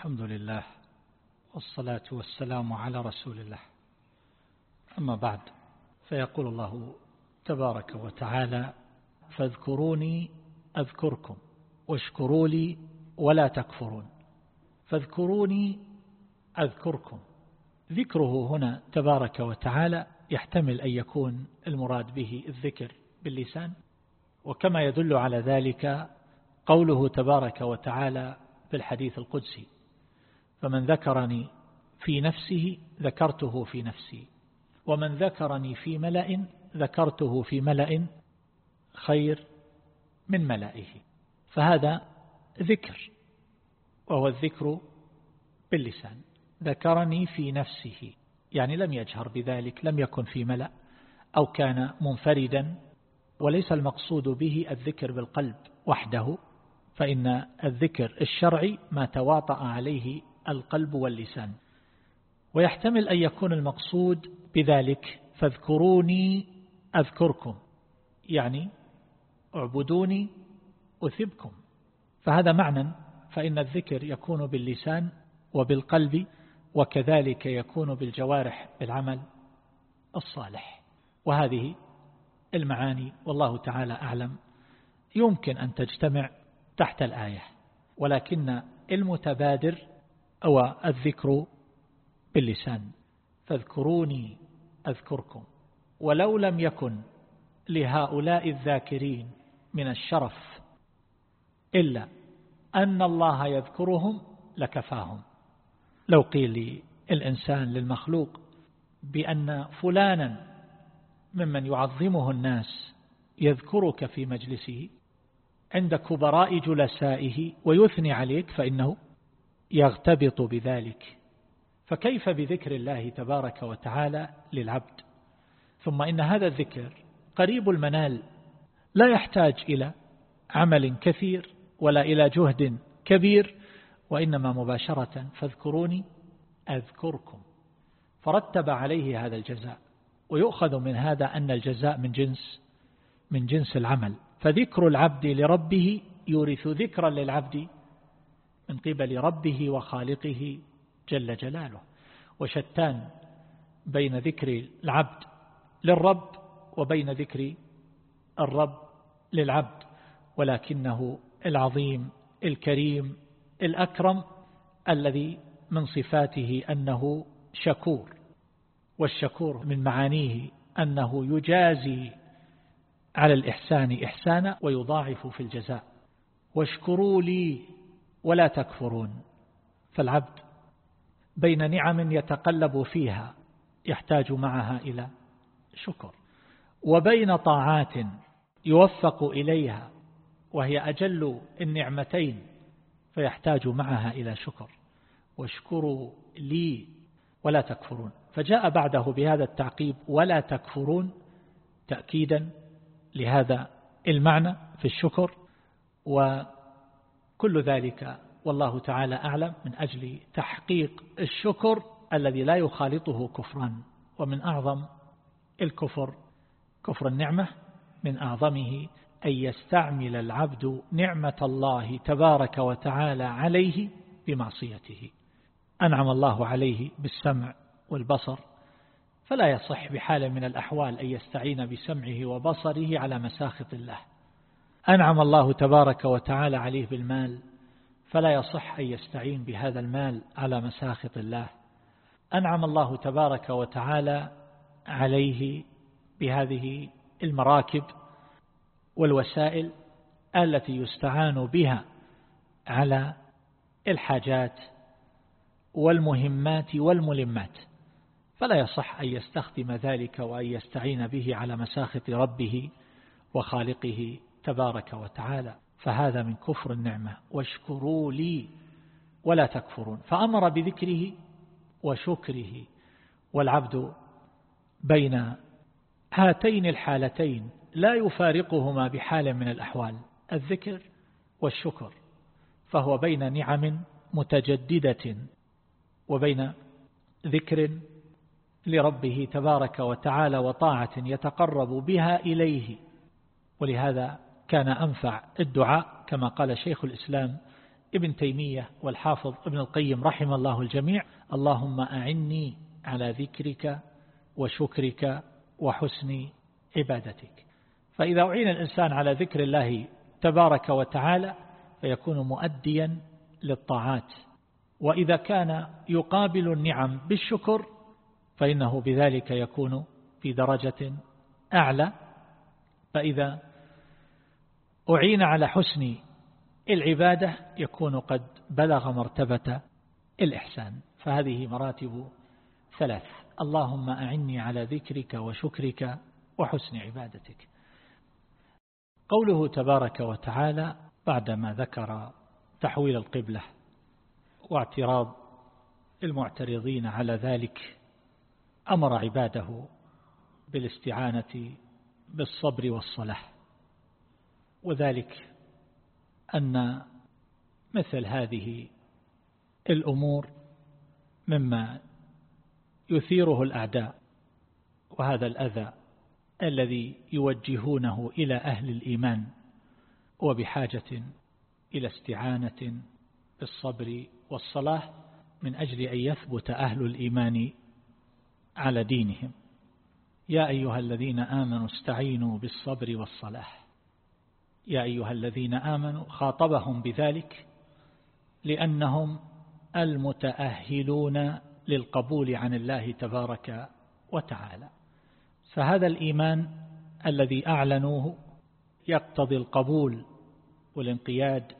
الحمد لله والصلاة والسلام على رسول الله. أما بعد فيقول الله تبارك وتعالى فاذكروني أذكركم واشكروا لي ولا تكفرون. فاذكروني أذكركم. ذكره هنا تبارك وتعالى يحتمل أن يكون المراد به الذكر باللسان. وكما يدل على ذلك قوله تبارك وتعالى في الحديث القدسي فمن ذكرني في نفسه ذكرته في نفسي ومن ذكرني في ملأ ذكرته في ملأ خير من ملئه فهذا ذكر وهو الذكر باللسان. ذكرني في نفسه يعني لم يجهر بذلك لم يكن في ملأ أو كان منفردا وليس المقصود به الذكر بالقلب وحده فإن الذكر الشرعي ما تواطأ عليه القلب واللسان. ويحتمل أن يكون المقصود بذلك فاذكروني أذكركم. يعني اعبدوني أثبكم. فهذا معنى فإن الذكر يكون باللسان وبالقلب وكذلك يكون بالجوارح بالعمل الصالح. وهذه المعاني والله تعالى أعلم. يمكن أن تجتمع تحت الآية ولكن المتبادر هو الذكر باللسان فاذكروني أذكركم. ولو لم يكن لهؤلاء الذاكرين من الشرف إلا أن الله يذكرهم لكفاهم. لو قيل للإنسان للمخلوق بأن فلانا ممن يعظمه الناس يذكرك في مجلسه عند كبراء جلسائه ويثني عليك فإنه يغتبط بذلك. فكيف بذكر الله تبارك وتعالى للعبد؟ ثم إن هذا الذكر قريب المنال لا يحتاج إلى عمل كثير ولا إلى جهد كبير وإنما مباشرة فاذكروني أذكركم. فرتب عليه هذا الجزاء ويؤخذ من هذا أن الجزاء من جنس من جنس العمل. فذكر العبد لربه يورث ذكرا للعبد من قبل ربه وخالقه جل جلاله. وشتان بين ذكر العبد للرب وبين ذكر الرب للعبد ولكنه العظيم الكريم الأكرم الذي من صفاته أنه شكور. والشكور من معانيه أنه يجازي على الإحسان إحسانا ويضاعف في الجزاء. واشكروا لي ولا تكفرون فالعبد بين نعم يتقلب فيها يحتاج معها إلى شكر. وبين طاعات يوفق إليها وهي أجل النعمتين فيحتاج معها إلى شكر. واشكروا لي ولا تكفرون. فجاء بعده بهذا التعقيب ولا تكفرون تأكيدا لهذا المعنى في الشكر وكل ذلك والله تعالى أعلم من أجل تحقيق الشكر الذي لا يخالطه كفران ومن أعظم الكفر كفر النعمة من أعظمه أن يستعمل العبد نعمة الله تبارك وتعالى عليه بمعصيته. أنعم الله عليه بالسمع والبصر فلا يصح بحال من الأحوال أن يستعين بسمعه وبصره على مساخط الله. أنعم الله تبارك وتعالى عليه بالمال فلا يصح أن يستعين بهذا المال على مساخط الله. أنعم الله تبارك وتعالى عليه بهذه المراكب والوسائل التي يستعان بها على الحاجات والمهمات والملمات. فلا يصح أن يستخدم ذلك وأن يستعين به على مساخط ربه وخالقه تبارك وتعالى فهذا من كفر النعمة. واشكروا لي ولا تكفرون. فأمر بذكره وشكره والعبد بين هاتين الحالتين لا يفارقهما بحال من الأحوال الذكر والشكر فهو بين نعم متجددة وبين ذكر لربه تبارك وتعالى وطاعة يتقرب بها إليه. ولهذا كان أنفع الدعاء كما قال شيخ الإسلام ابن تيمية والحافظ ابن القيم رحم الله الجميع اللهم أعني على ذكرك وشكرك وحسن عبادتك. فإذا أعين الإنسان على ذكر الله تبارك وتعالى فيكون مؤديا للطاعات. وإذا كان يقابل النعم بالشكر فإنه بذلك يكون في درجة أعلى. فإذا أعين على حسن العبادة يكون قد بلغ مرتبة الإحسان. فهذه مراتب ثلاث. اللهم أعني على ذكرك وشكرك وحسن عبادتك. قوله تبارك وتعالى بعدما ذكر تحويل القبلة واعتراض المعترضين على ذلك أمر عباده بالاستعانة بالصبر والصلاح. وذلك أن مثل هذه الأمور مما يثيره الأعداء وهذا الأذى الذي يوجهونه إلى أهل الإيمان وبحاجة إلى استعانة بالصبر والصلاة من أجل أن يثبت أهل الإيمان على دينهم. يا أيها الذين آمنوا استعينوا بالصبر والصلاة. يا أيها الذين آمنوا خاطبهم بذلك لأنهم المتأهلون للقبول عن الله تبارك وتعالى. فهذا الإيمان الذي أعلنوه يقتضي القبول والانقياد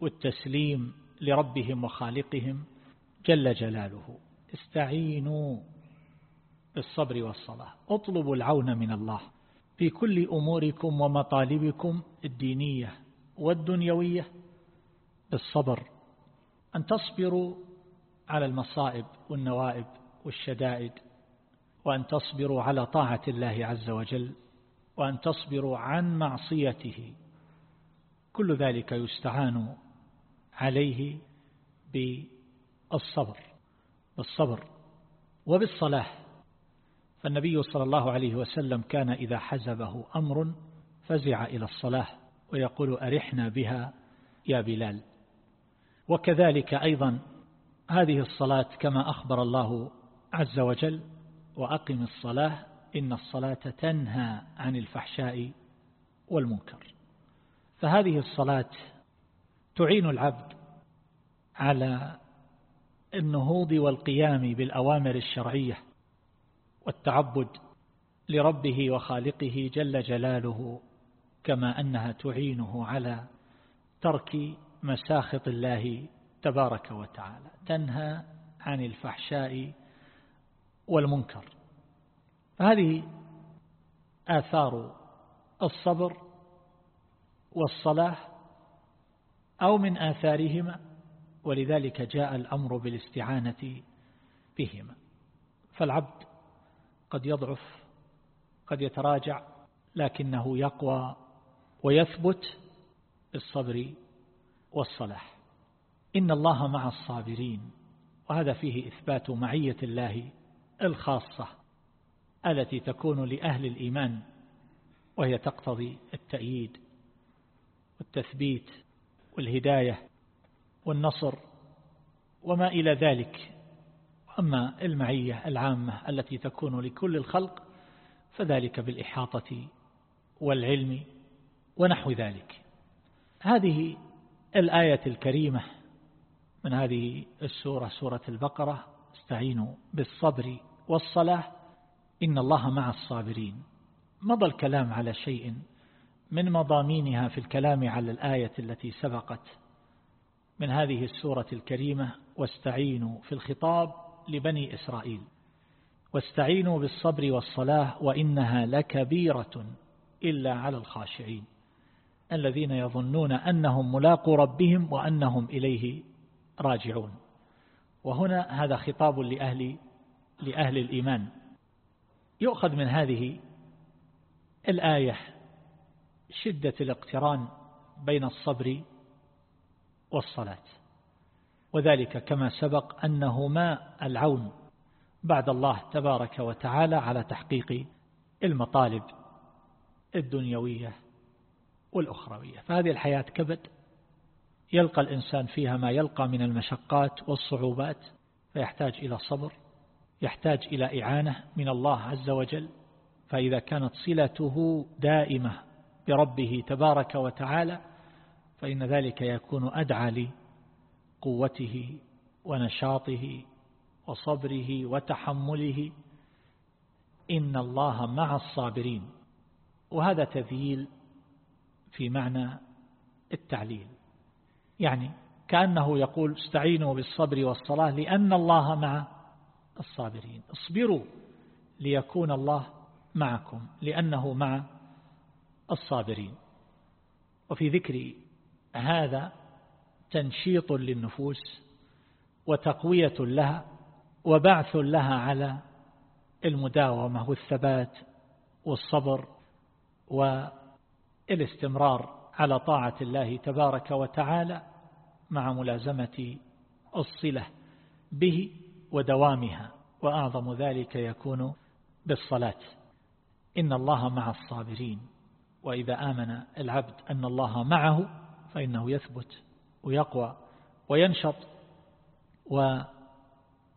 والتسليم لربهم وخالقهم جل جلاله. استعينوا بالصبر والصلاة. اطلبوا العون من الله. في كل أموركم ومطالبكم الدينية والدنيوية بالصبر أن تصبروا على المصائب والنوائب والشدائد وأن تصبروا على طاعة الله عز وجل وأن تصبروا عن معصيته. كل ذلك يستعان عليه بالصبر بالصبر وبالصلاة. فالنبي صلى الله عليه وسلم كان إذا حزبه أمر فزع إلى الصلاة ويقول أرحنا بها يا بلال. وكذلك أيضا هذه الصلاة كما أخبر الله عز وجل وأقم الصلاة إن الصلاة تنهى عن الفحشاء والمنكر. فهذه الصلاة تعين العبد على النهوض والقيام بالأوامر الشرعية والتعبد لربه وخالقه جل جلاله كما أنها تعينه على ترك مساخط الله تبارك وتعالى تنهى عن الفحشاء والمنكر. هذه آثار الصبر والصلاة أو من آثارهما ولذلك جاء الأمر بالاستعانة بهما. فالعبد قد يضعف قد يتراجع لكنه يقوى ويثبت بالصبر والصلاح. إن الله مع الصابرين وهذا فيه إثبات معية الله الخاصة التي تكون لأهل الإيمان وهي تقتضي التأييد والتثبيت والهداية والنصر وما إلى ذلك. أما المعية العامة التي تكون لكل الخلق فذلك بالإحاطة والعلم ونحو ذلك. هذه الآية الكريمة من هذه السورة سورة البقرة استعينوا بالصبر والصلاة إن الله مع الصابرين. مضى الكلام على شيء من مضامينها في الكلام على الآية التي سبقت من هذه السورة الكريمة واستعينوا في الخطاب لبني إسرائيل. واستعينوا بالصبر والصلاة وإنها لكبيرة إلا على الخاشعين. الذين يظنون أنهم ملاقوا ربهم وأنهم إليه راجعون. وهنا هذا خطاب لأهل, لأهل الإيمان. يؤخذ من هذه الآية شدة الاقتران بين الصبر والصلاة. وذلك كما سبق أنهما العون بعد الله تبارك وتعالى على تحقيق المطالب الدنيوية والأخروية. فهذه الحياة كبد يلقى الإنسان فيها ما يلقى من المشقات والصعوبات فيحتاج إلى صبر يحتاج إلى إعانة من الله عز وجل. فإذا كانت صلته دائمة بربه تبارك وتعالى فإن ذلك يكون أدعى لقوته ونشاطه وصبره وتحمله. إن الله مع الصابرين. وهذا تذييل في معنى التعليل. يعني كأنه يقول استعينوا بالصبر والصلاة لأن الله مع الصابرين. اصبروا ليكون الله معكم لأنه مع الصابرين. وفي ذكر هذا تنشيط للنفوس وتقوية لها وبعث لها على المداومة والثبات والصبر والاستمرار على طاعة الله تبارك وتعالى مع ملازمة الصلة به ودوامها وأعظم ذلك يكون بالصلاة. إن الله مع الصابرين وإذا آمن العبد أن الله معه فإنه يثبت. ويقوى وينشط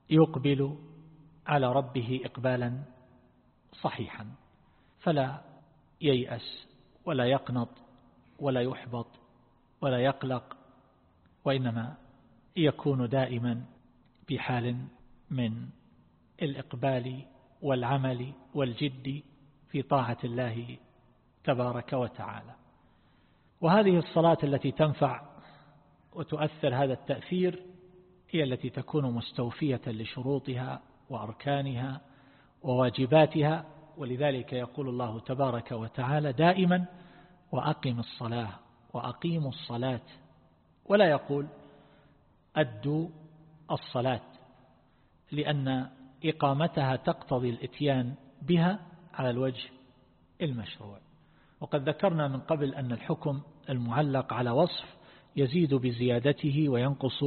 ويقبل على ربه إقبالا صحيحا. فلا ييأس ولا يقنط ولا يحبط ولا يقلق وإنما يكون دائما بحال من الإقبال والعمل والجد في طاعة الله تبارك وتعالى. وهذه الصلاة التي تنفع وتؤثر هذا التأثير هي التي تكون مستوفية لشروطها وأركانها وواجباتها ولذلك يقول الله تبارك وتعالى دائما وأقم الصلاة وأقيموا الصلاة. ولا يقول أدوا الصلاة لأن إقامتها تقتضي الإتيان بها على الوجه المشروع. وقد ذكرنا من قبل أن الحكم المعلق على وصف يزيد بزيادته وينقص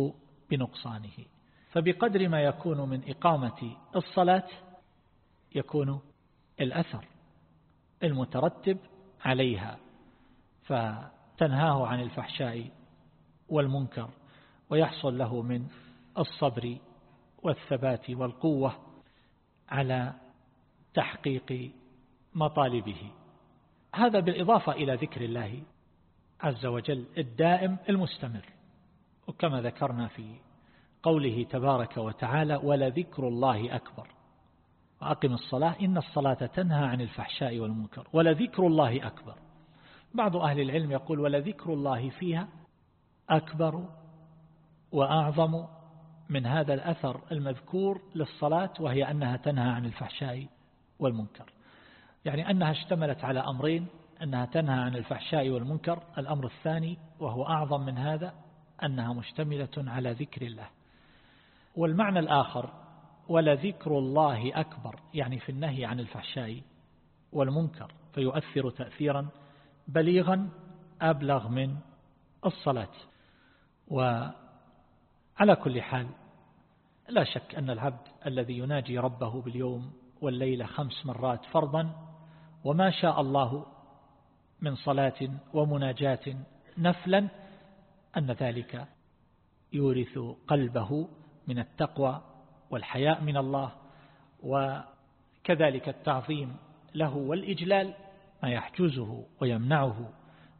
بنقصانه. فبقدر ما يكون من إقامة الصلاة يكون الأثر المترتب عليها. فتنهاه عن الفحشاء والمنكر ويحصل له من الصبر والثبات والقوة على تحقيق مطالبه. هذا بالإضافة إلى ذكر الله عز وجل الدائم المستمر. وكما ذكرنا في قوله تبارك وتعالى ولذكر الله أكبر وأقم الصلاة إن الصلاة تنهى عن الفحشاء والمنكر ولذكر الله أكبر بعض أهل العلم يقول ولذكر الله فيها أكبر وأعظم من هذا الأثر المذكور للصلاة وهي أنها تنهى عن الفحشاء والمنكر يعني أنها اشتملت على أمرين أنها تنهى عن الفحشاء والمنكر. الأمر الثاني وهو أعظم من هذا أنها مشتملة على ذكر الله. والمعنى الآخر ولذكر الله أكبر يعني في النهي عن الفحشاء والمنكر فيؤثر تأثيرا بليغا أبلغ من الصلاة. وعلى كل حال لا شك أن العبد الذي يناجي ربه باليوم والليلة خمس مرات فرضا وما شاء الله من صلاة ومناجاة نفلا أن ذلك يورث قلبه من التقوى والحياء من الله وكذلك التعظيم له والإجلال ما يحجزه ويمنعه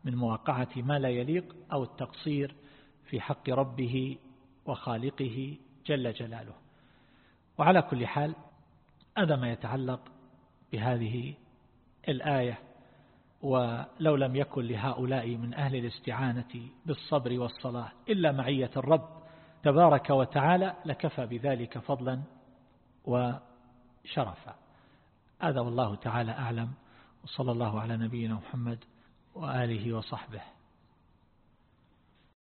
من مواقعة ما لا يليق أو التقصير في حق ربه وخالقه جل جلاله. وعلى كل حال هذا ما يتعلق بهذه الآية ولو لم يكن لهؤلاء من أهل الاستعانة بالصبر والصلاة إلا معية الرب تبارك وتعالى لكفى بذلك فضلا وشرفا. هذا والله تعالى أعلم. وصلى الله على نبينا محمد وآله وصحبه.